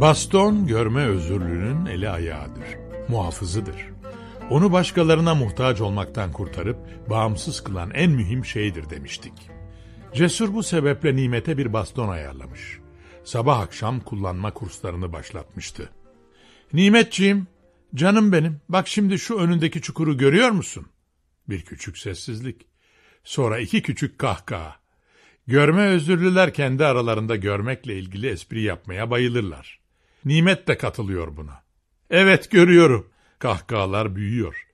Baston görme özürlünün eli ayağıdır, muhafızıdır. Onu başkalarına muhtaç olmaktan kurtarıp bağımsız kılan en mühim şeydir demiştik. Cesur bu sebeple nimete bir baston ayarlamış. Sabah akşam kullanma kurslarını başlatmıştı. Nimetciğim, canım benim, bak şimdi şu önündeki çukuru görüyor musun? Bir küçük sessizlik. Sonra iki küçük kahkaha. Görme özürlüler kendi aralarında görmekle ilgili espri yapmaya bayılırlar. Nimet de katılıyor buna. Evet görüyorum. Kahkahalar büyüyor.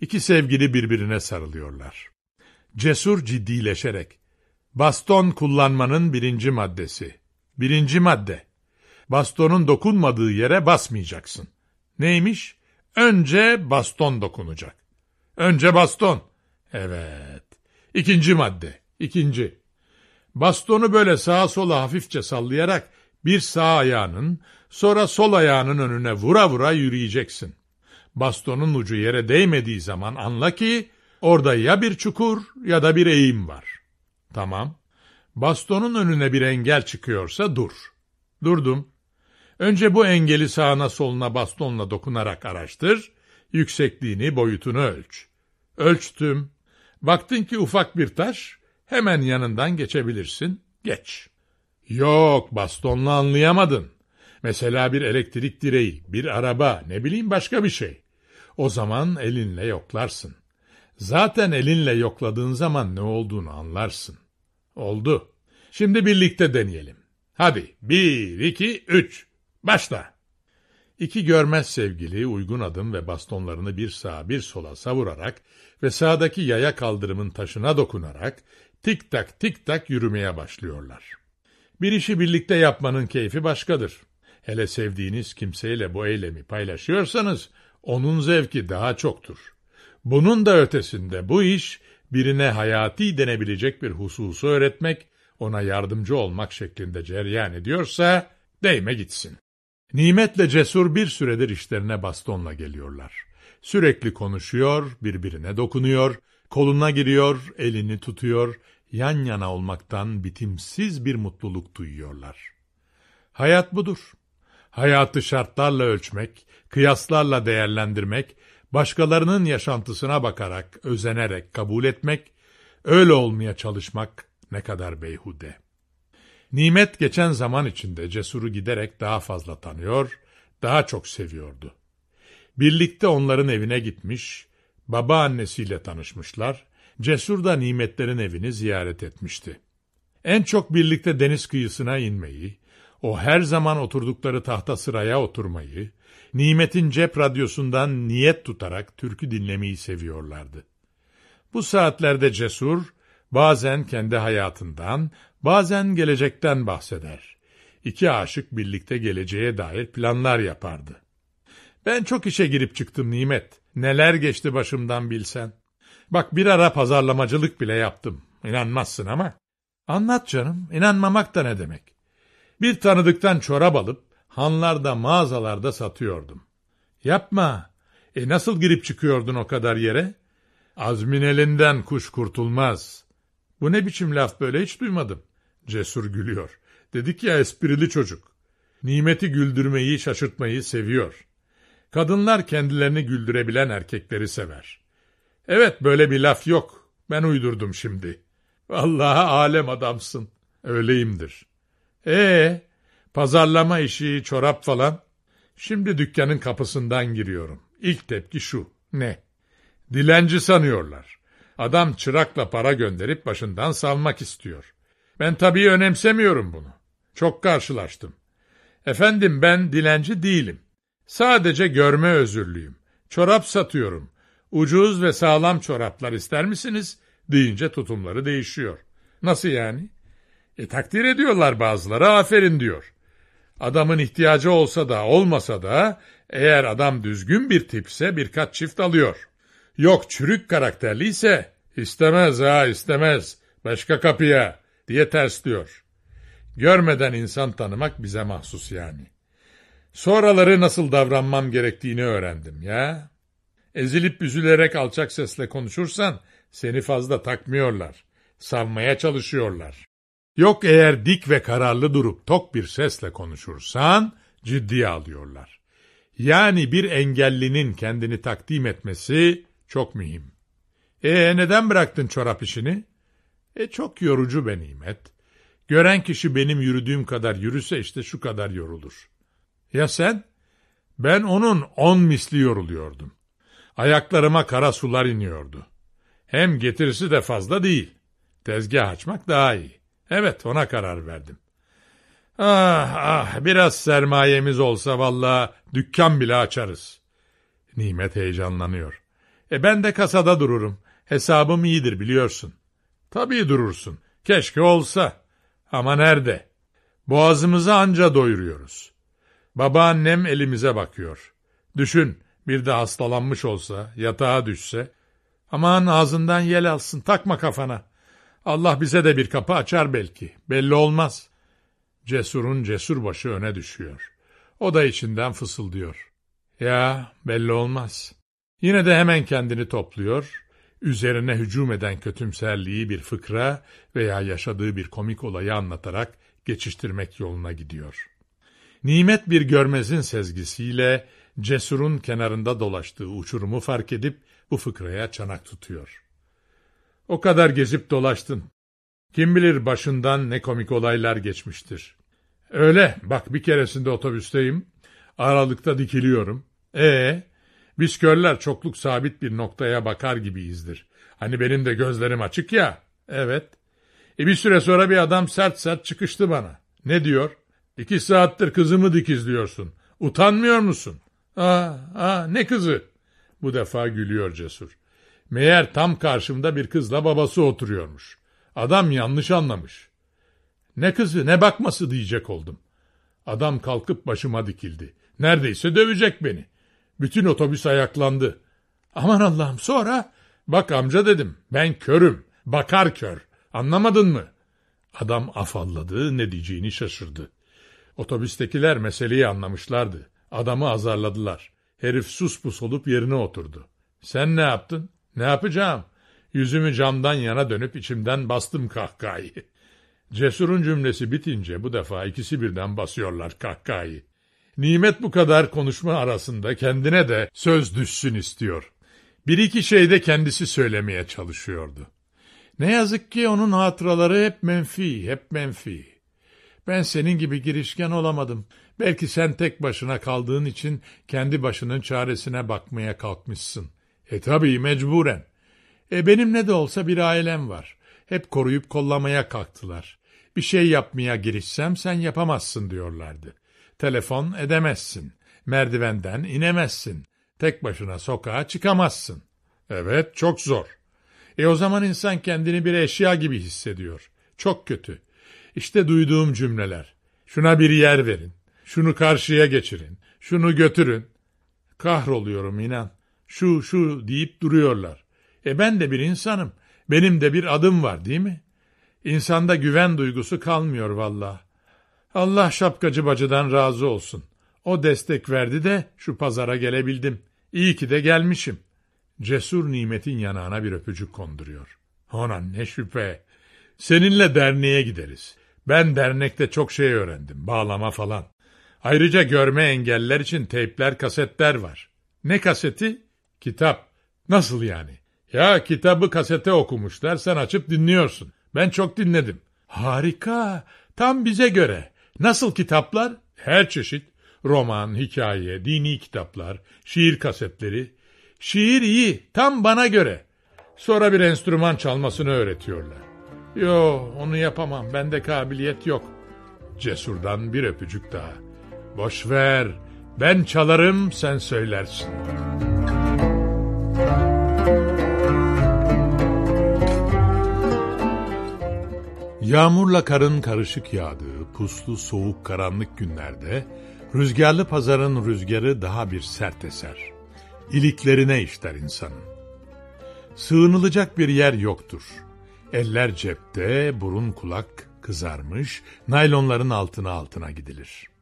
İki sevgili birbirine sarılıyorlar. Cesur ciddileşerek. Baston kullanmanın birinci maddesi. Birinci madde. Bastonun dokunmadığı yere basmayacaksın. Neymiş? Önce baston dokunacak. Önce baston. Evet. İkinci madde. İkinci. Bastonu böyle sağa sola hafifçe sallayarak bir sağ ayağının sonra sol ayağının önüne vura vura yürüyeceksin. Bastonun ucu yere değmediği zaman anla ki orada ya bir çukur ya da bir eğim var. Tamam. Bastonun önüne bir engel çıkıyorsa dur. Durdum. Önce bu engeli sağına soluna bastonla dokunarak araştır, yüksekliğini, boyutunu ölç. Ölçtüm. Baktın ki ufak bir taş, hemen yanından geçebilirsin, geç. Yok, bastonla anlayamadın. Mesela bir elektrik direği, bir araba, ne bileyim başka bir şey. O zaman elinle yoklarsın. Zaten elinle yokladığın zaman ne olduğunu anlarsın. Oldu. Şimdi birlikte deneyelim. Hadi bir, iki, üç. Başla. İki görmez sevgili uygun adım ve bastonlarını bir sağa bir sola savurarak ve sağdaki yaya kaldırımın taşına dokunarak tik tak tik tak yürümeye başlıyorlar. Bir işi birlikte yapmanın keyfi başkadır. Hele sevdiğiniz kimseyle bu eylemi paylaşıyorsanız onun zevki daha çoktur. Bunun da ötesinde bu iş birine hayati denebilecek bir hususu öğretmek, ona yardımcı olmak şeklinde ceryan ediyorsa değme gitsin. Nimetle Cesur bir süredir işlerine bastonla geliyorlar. Sürekli konuşuyor, birbirine dokunuyor, koluna giriyor, elini tutuyor, yan yana olmaktan bitimsiz bir mutluluk duyuyorlar. Hayat budur. Hayatı şartlarla ölçmek, kıyaslarla değerlendirmek, başkalarının yaşantısına bakarak, özenerek kabul etmek, öyle olmaya çalışmak ne kadar beyhude. Nimet geçen zaman içinde Cesur'u giderek daha fazla tanıyor, daha çok seviyordu. Birlikte onların evine gitmiş, babaannesiyle tanışmışlar, Cesur da Nimetlerin evini ziyaret etmişti. En çok birlikte deniz kıyısına inmeyi, o her zaman oturdukları tahta sıraya oturmayı, Nimet'in cep radyosundan niyet tutarak türkü dinlemeyi seviyorlardı. Bu saatlerde Cesur, bazen kendi hayatından, bazen gelecekten bahseder. İki aşık birlikte geleceğe dair planlar yapardı. Ben çok işe girip çıktım Nimet. Neler geçti başımdan bilsen. Bak bir ara pazarlamacılık bile yaptım. İnanmazsın ama. Anlat canım, inanmamak da ne demek? Bir tanıdıktan çorap alıp hanlarda mağazalarda satıyordum. Yapma. E nasıl girip çıkıyordun o kadar yere? Azmin elinden kuş kurtulmaz. Bu ne biçim laf böyle hiç duymadım. Cesur gülüyor. Dedik ya esprili çocuk. Nimeti güldürmeyi, şaşırtmayı seviyor. Kadınlar kendilerini güldürebilen erkekleri sever. Evet böyle bir laf yok. Ben uydurdum şimdi. Vallahi alem adamsın. Öyleyimdir. Ee, pazarlama işi, çorap falan. Şimdi dükkanın kapısından giriyorum. İlk tepki şu. Ne? Dilenci sanıyorlar. Adam çırakla para gönderip başından salmak istiyor. Ben tabii önemsemiyorum bunu. Çok karşılaştım. Efendim ben dilenci değilim. Sadece görme özürlüyüm. Çorap satıyorum. Ucuz ve sağlam çoraplar ister misiniz? Deyince tutumları değişiyor. Nasıl yani? E takdir ediyorlar bazıları aferin diyor. Adamın ihtiyacı olsa da olmasa da eğer adam düzgün bir tipse birkaç çift alıyor. Yok çürük karakterliyse istemez ha istemez başka kapıya diye tersliyor. Görmeden insan tanımak bize mahsus yani. Sonraları nasıl davranmam gerektiğini öğrendim ya. Ezilip üzülerek alçak sesle konuşursan seni fazla takmıyorlar. Savmaya çalışıyorlar. Yok eğer dik ve kararlı durup tok bir sesle konuşursan ciddiye alıyorlar. Yani bir engellinin kendini takdim etmesi çok mühim. E neden bıraktın çorap işini? E çok yorucu be nimet. Gören kişi benim yürüdüğüm kadar yürüse işte şu kadar yorulur. Ya sen? Ben onun on misli yoruluyordum. Ayaklarıma kara sular iniyordu. Hem getirisi de fazla değil. Tezgah açmak daha iyi. Evet ona karar verdim. Ah ah biraz sermayemiz olsa valla dükkan bile açarız. Nimet heyecanlanıyor. E ben de kasada dururum. Hesabım iyidir biliyorsun. Tabii durursun. Keşke olsa. Ama nerede? Boğazımızı anca doyuruyoruz. Babaannem elimize bakıyor. Düşün bir de hastalanmış olsa, yatağa düşse. Aman ağzından yel alsın, takma kafana. Allah bize de bir kapı açar belki, belli olmaz. Cesur'un cesur başı öne düşüyor. O da içinden fısıldıyor. Ya belli olmaz. Yine de hemen kendini topluyor, üzerine hücum eden kötümserliği bir fıkra veya yaşadığı bir komik olayı anlatarak geçiştirmek yoluna gidiyor. Nimet bir görmezin sezgisiyle Cesur'un kenarında dolaştığı uçurumu fark edip bu fıkraya çanak tutuyor. O kadar gezip dolaştın. Kim bilir başından ne komik olaylar geçmiştir. Öyle, bak bir keresinde otobüsteyim. Aralıkta dikiliyorum. Ee, biz körler çokluk sabit bir noktaya bakar gibiyizdir. Hani benim de gözlerim açık ya. Evet. E bir süre sonra bir adam sert sert çıkıştı bana. Ne diyor? İki saattir kızımı dikizliyorsun. Utanmıyor musun? Aa, aa ne kızı? Bu defa gülüyor cesur. Meğer tam karşımda bir kızla babası oturuyormuş. Adam yanlış anlamış. Ne kızı ne bakması diyecek oldum. Adam kalkıp başıma dikildi. Neredeyse dövecek beni. Bütün otobüs ayaklandı. Aman Allah'ım sonra bak amca dedim ben körüm bakar kör anlamadın mı? Adam afalladı ne diyeceğini şaşırdı. Otobüstekiler meseleyi anlamışlardı. Adamı azarladılar. Herif sus pus olup yerine oturdu. Sen ne yaptın? Ne yapacağım? Yüzümü camdan yana dönüp içimden bastım kahkahayı. Cesur'un cümlesi bitince bu defa ikisi birden basıyorlar kahkahayı. Nimet bu kadar konuşma arasında kendine de söz düşsün istiyor. Bir iki şey de kendisi söylemeye çalışıyordu. Ne yazık ki onun hatıraları hep menfi, hep menfi. Ben senin gibi girişken olamadım. Belki sen tek başına kaldığın için kendi başının çaresine bakmaya kalkmışsın. E tabii mecburen. E benim ne de olsa bir ailem var. Hep koruyup kollamaya kalktılar. Bir şey yapmaya girişsem sen yapamazsın diyorlardı. Telefon edemezsin. Merdivenden inemezsin. Tek başına sokağa çıkamazsın. Evet çok zor. E o zaman insan kendini bir eşya gibi hissediyor. Çok kötü. İşte duyduğum cümleler. Şuna bir yer verin. Şunu karşıya geçirin. Şunu götürün. Kahroluyorum inan. Şu şu deyip duruyorlar. E ben de bir insanım. Benim de bir adım var değil mi? İnsanda güven duygusu kalmıyor valla. Allah şapkacı bacıdan razı olsun. O destek verdi de şu pazara gelebildim. İyi ki de gelmişim. Cesur nimetin yanağına bir öpücük konduruyor. Ona ne şüphe. Seninle derneğe gideriz. Ben dernekte çok şey öğrendim. Bağlama falan. Ayrıca görme engeller için teypler, kasetler var. Ne kaseti? Kitap. Nasıl yani? Ya kitabı kasete okumuşlar, sen açıp dinliyorsun. Ben çok dinledim. Harika. Tam bize göre. Nasıl kitaplar? Her çeşit. Roman, hikaye, dini kitaplar, şiir kasetleri. Şiir iyi, tam bana göre. Sonra bir enstrüman çalmasını öğretiyorlar. Yo, onu yapamam, bende kabiliyet yok. Cesurdan bir öpücük daha. Boş ver, ben çalarım, sen söylersin. Yağmurla karın karışık yağdığı puslu soğuk karanlık günlerde rüzgarlı pazarın rüzgarı daha bir sert eser. İliklerine işler insanın. Sığınılacak bir yer yoktur. Eller cepte, burun kulak kızarmış, naylonların altına altına gidilir.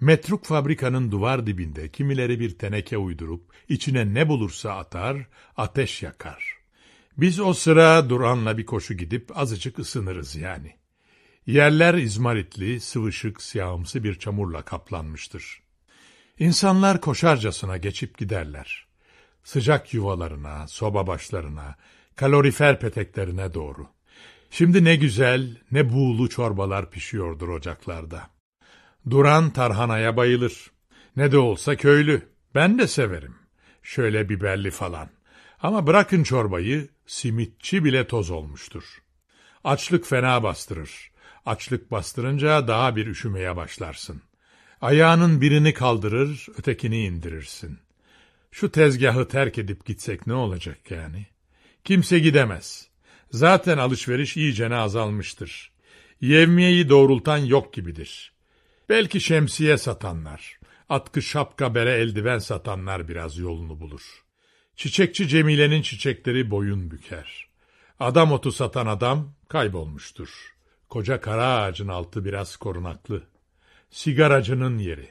Metruk fabrikanın duvar dibinde kimileri bir teneke uydurup içine ne bulursa atar, ateş yakar. Biz o sıra Duran'la bir koşu gidip azıcık ısınırız yani. Yerler izmaritli, sıvışık, siyahımsı bir çamurla kaplanmıştır. İnsanlar koşarcasına geçip giderler. Sıcak yuvalarına, soba başlarına, kalorifer peteklerine doğru. Şimdi ne güzel, ne buğulu çorbalar pişiyordur ocaklarda. Duran tarhanaya bayılır. Ne de olsa köylü. Ben de severim. Şöyle biberli falan. Ama bırakın çorbayı, simitçi bile toz olmuştur. Açlık fena bastırır. Açlık bastırınca daha bir üşümeye başlarsın. Ayağının birini kaldırır, ötekini indirirsin. Şu tezgahı terk edip gitsek ne olacak yani? Kimse gidemez. Zaten alışveriş iyicene azalmıştır. Yevmiyeyi doğrultan yok gibidir. Belki şemsiye satanlar, atkı şapka bere eldiven satanlar biraz yolunu bulur. Çiçekçi Cemile'nin çiçekleri boyun büker. Adam otu satan adam kaybolmuştur. Koca kara ağacın altı biraz korunaklı. Sigaracının yeri.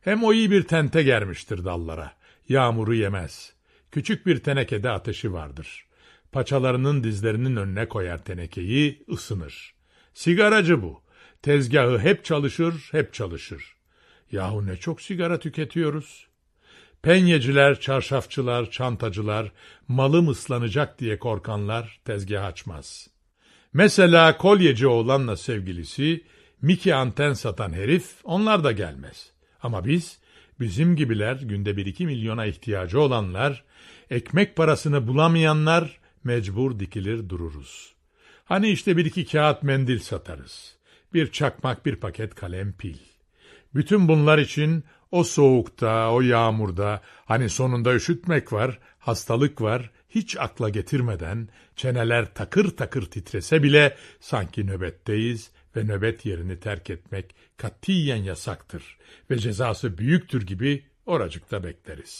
Hem o iyi bir tente germiştir dallara. Yağmuru yemez. Küçük bir tenekede ateşi vardır. Paçalarının dizlerinin önüne koyar tenekeyi, ısınır. Sigaracı bu. Tezgahı hep çalışır, hep çalışır. Yahu ne çok sigara tüketiyoruz. Penyeciler, çarşafçılar, çantacılar, malım ıslanacak diye korkanlar tezgah açmaz. Mesela kolyeci oğlanla sevgilisi, Miki anten satan herif, onlar da gelmez. Ama biz, bizim gibiler, günde bir iki milyona ihtiyacı olanlar, ekmek parasını bulamayanlar, mecbur dikilir dururuz. Hani işte bir iki kağıt mendil satarız. Bir çakmak, bir paket kalem pil. Bütün bunlar için o soğukta, o yağmurda, hani sonunda üşütmek var, hastalık var, hiç akla getirmeden çeneler takır takır titrese bile sanki nöbetteyiz ve nöbet yerini terk etmek katiyen yasaktır ve cezası büyüktür gibi oracıkta bekleriz.